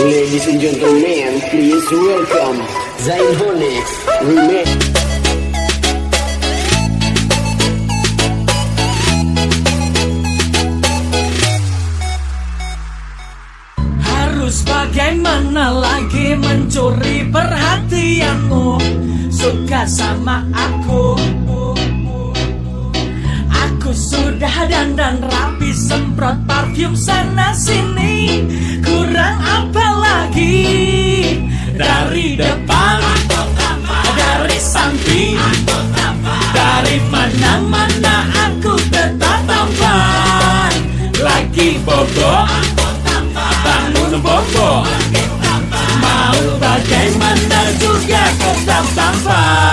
Ladies and gentlemen, please welcome Bonix Remix. Harus bagaimana lagi mencuri perhatianmu? Suka sama aku. Aku sudah dandan rapi Semprot parfum sana sini Kurang lagi. Dari depan Dari samping Dari mana-mana aku tetap tampan. Lagi bobo Bangun bobo. Mau bagaimana juga tetap tampan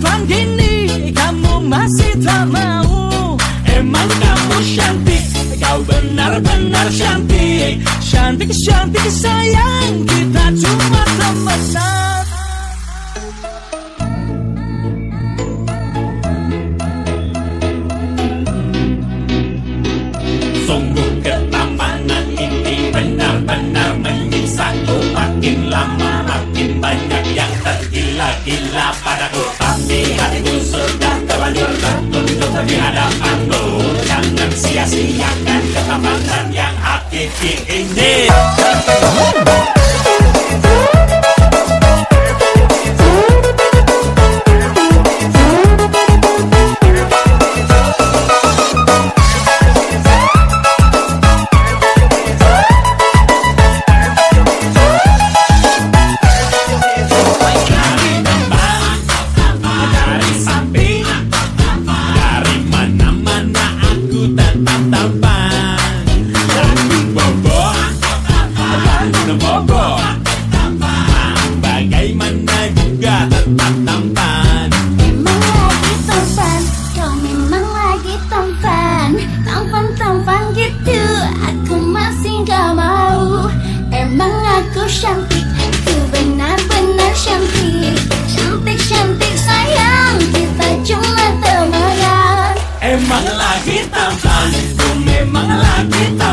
Tampan-tampan gini, kamu masih tak mau. Emang kamu cantik, kau benar-benar cantik. Cantik-cantik sayang, kita cuma temenan. Sungguh ketampanan ini benar-benar menyiksaku Makin lama makin banyak tergila-gila padaku. Tapi hatiku sudah terlanjur tertutup di hadapanmu Jangan sia-siakan ketampanan yang hakiki ini cantik, aku benar-benar cantik. Cantik-cantik sayang, kita cuma temenan. Emang lagi tampan, ku memang lagi tampan